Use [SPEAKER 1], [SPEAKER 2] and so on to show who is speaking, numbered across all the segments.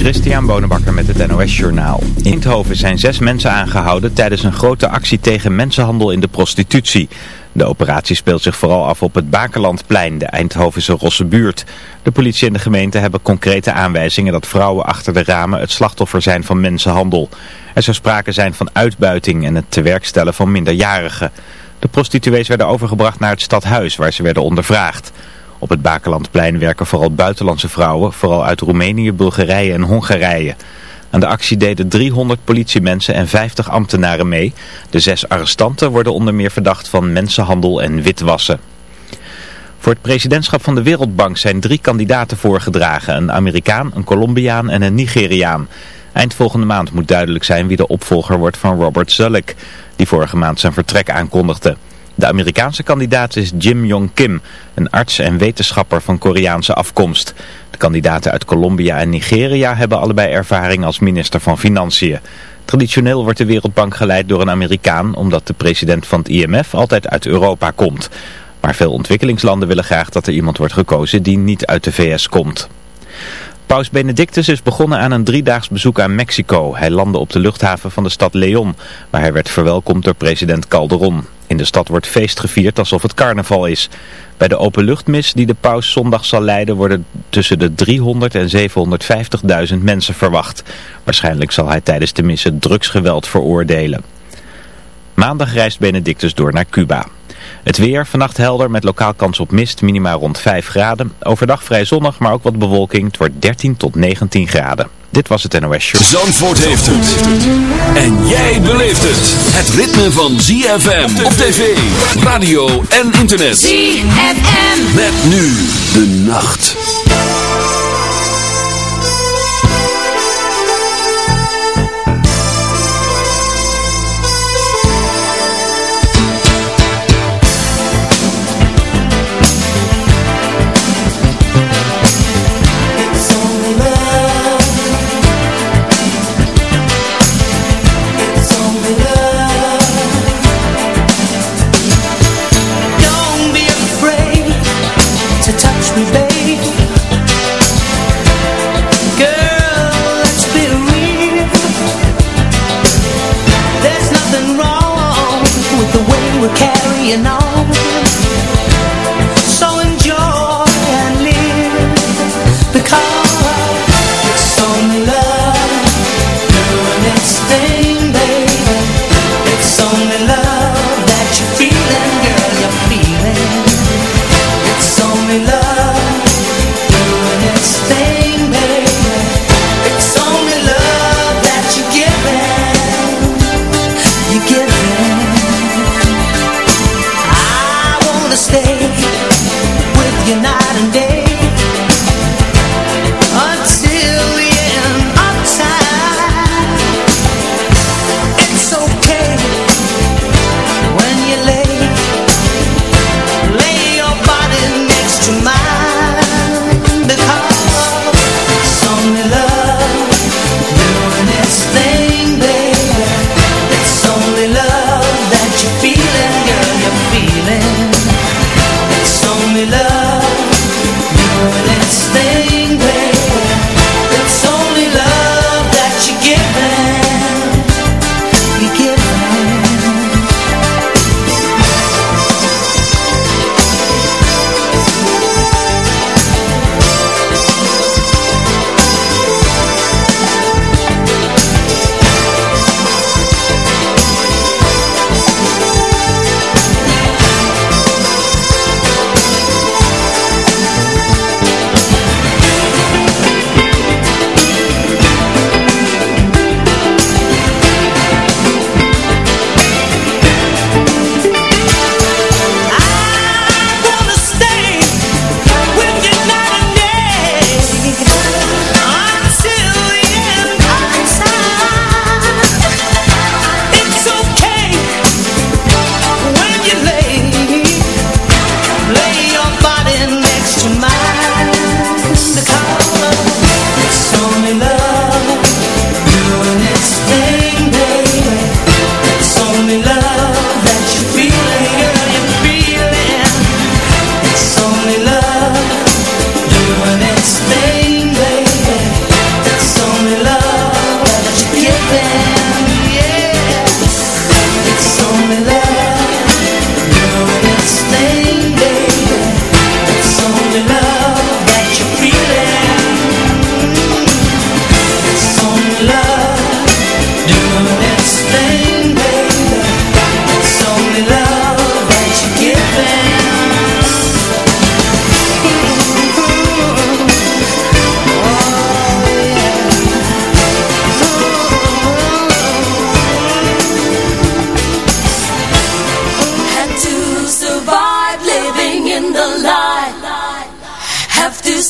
[SPEAKER 1] Christian Bonenbakker met het NOS Journaal. In Eindhoven zijn zes mensen aangehouden tijdens een grote actie tegen mensenhandel in de prostitutie. De operatie speelt zich vooral af op het Bakerlandplein, de Eindhovense Rosse buurt. De politie en de gemeente hebben concrete aanwijzingen dat vrouwen achter de ramen het slachtoffer zijn van mensenhandel. Er zou sprake zijn van uitbuiting en het tewerkstellen van minderjarigen. De prostituees werden overgebracht naar het stadhuis waar ze werden ondervraagd. Op het Bakerlandplein werken vooral buitenlandse vrouwen, vooral uit Roemenië, Bulgarije en Hongarije. Aan de actie deden 300 politiemensen en 50 ambtenaren mee. De zes arrestanten worden onder meer verdacht van mensenhandel en witwassen. Voor het presidentschap van de Wereldbank zijn drie kandidaten voorgedragen. Een Amerikaan, een Colombiaan en een Nigeriaan. Eind volgende maand moet duidelijk zijn wie de opvolger wordt van Robert Zulik, die vorige maand zijn vertrek aankondigde. De Amerikaanse kandidaat is Jim Yong Kim, een arts en wetenschapper van Koreaanse afkomst. De kandidaten uit Colombia en Nigeria hebben allebei ervaring als minister van Financiën. Traditioneel wordt de Wereldbank geleid door een Amerikaan, omdat de president van het IMF altijd uit Europa komt. Maar veel ontwikkelingslanden willen graag dat er iemand wordt gekozen die niet uit de VS komt. Paus Benedictus is begonnen aan een driedaags bezoek aan Mexico. Hij landde op de luchthaven van de stad Leon, waar hij werd verwelkomd door president Calderon. In de stad wordt feest gevierd alsof het carnaval is. Bij de openluchtmis die de paus zondag zal leiden worden tussen de 300 en 750.000 mensen verwacht. Waarschijnlijk zal hij tijdens de missen drugsgeweld veroordelen. Maandag reist Benedictus door naar Cuba. Het weer, vannacht helder met lokaal kans op mist, minimaal rond 5 graden. Overdag vrij zonnig, maar ook wat bewolking. Het wordt 13 tot 19 graden. Dit was het NOS Show.
[SPEAKER 2] Zandvoort heeft het. En jij beleeft het. Het ritme van ZFM op tv, radio en internet.
[SPEAKER 3] ZFM.
[SPEAKER 2] Met nu de nacht.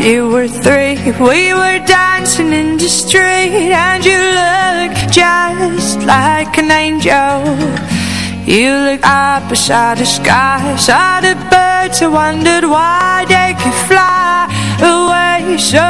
[SPEAKER 4] You were three, we were dancing in the street And you look just like an angel. You look up beside the sky Saw the birds, I wondered why they could fly away. So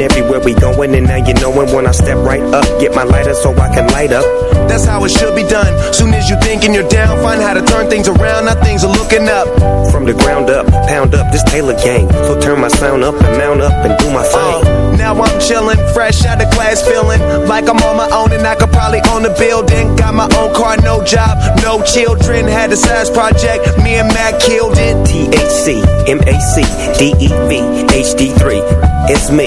[SPEAKER 5] Everywhere we going, and now you knowin' when I step right up. Get my lighter so I can light up.
[SPEAKER 6] That's how it should be done. Soon as you thinking you're down, find how to turn things around. Now things are looking up.
[SPEAKER 5] From the ground up, pound up this Taylor gang. So turn my sound up and mount up and do my thing.
[SPEAKER 6] Uh, now I'm chillin', fresh out of class, feeling like I'm on my own and I could probably own a building. Got my own car, no job, no children. Had a size project, me and Mac killed it.
[SPEAKER 5] THC, MAC, DEV, HD3. It's me,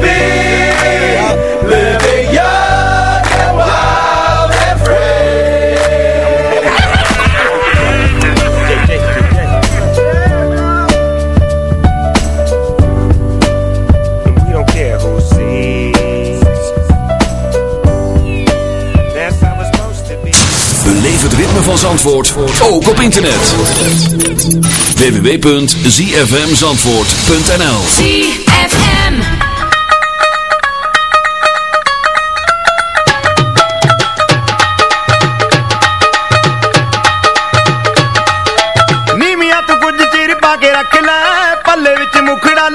[SPEAKER 7] Be. Living young and wild and free.
[SPEAKER 5] And we don't care who sees. That's how it's supposed to be.
[SPEAKER 2] Beleef het ritme van Zandvoort, ook op internet. www.zfmzandvoort.nl
[SPEAKER 6] ਰੱਖ ਲੈ ਪੱਲੇ ਵਿੱਚ ਮੁਖੜਾ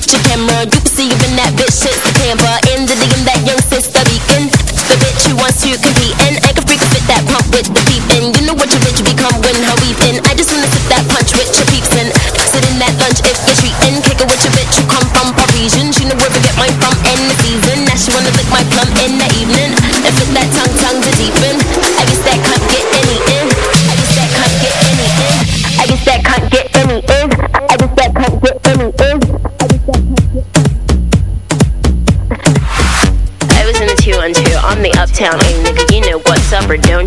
[SPEAKER 8] get your camera. You can see in that bitch shit the camper.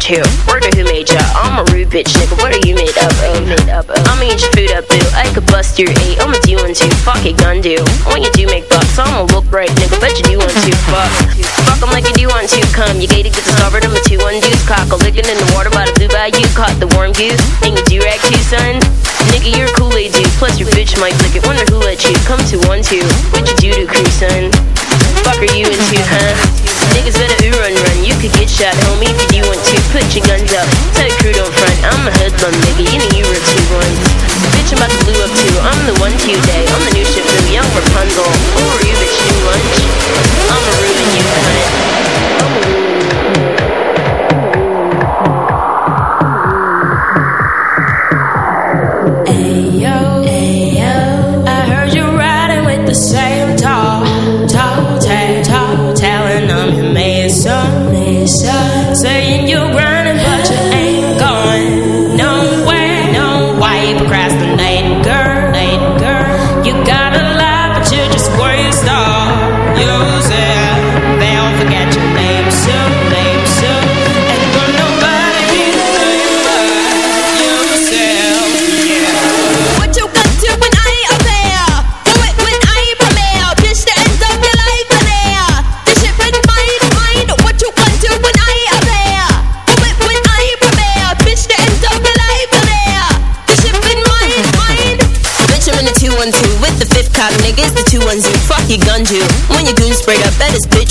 [SPEAKER 8] You? Word who made ya? I'm a bitch, nigga, what are you made up of? Made up of? I'ma eat your food up, boo. I could bust your eight, I'ma do one two, fuck it, gun do. When you do make bucks, I'ma look right, nigga, bet you do want to, fuck. Fuck 'em like you do want to, come. You gated, get discovered, I'm a two one deuce, cock. A lickin' in the water by the blue bayou, caught the warm goose. And you do rag too, son? Nigga, you're a Kool-Aid dude, plus your bitch might lick it. Wonder who let you come to one two. What you do to crew, son? Fuck are you into, huh? Niggas better ooh run run. You could get shot, homie, if you do want to. Put your guns up. Tell your crew don't front. I'm a hoodlum, nigga. You know you were two ones. Bitch, I'm about to blue up too. I'm the one two day. I'm the new ship from young Rapunzel. Who are you, bitch? New lunch? I'ma ruin you, cunt.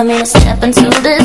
[SPEAKER 7] for me to
[SPEAKER 9] step into this.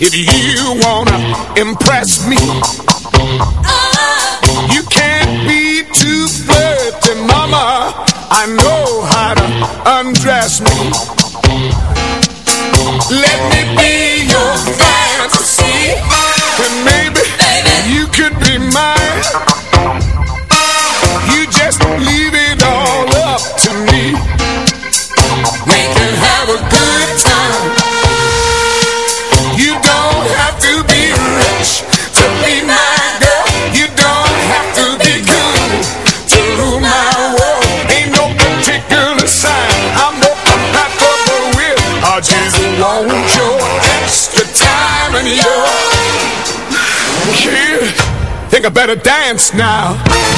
[SPEAKER 10] If you wanna
[SPEAKER 11] impress me You can't be too flirty, mama. I know how to undress me. I better dance now.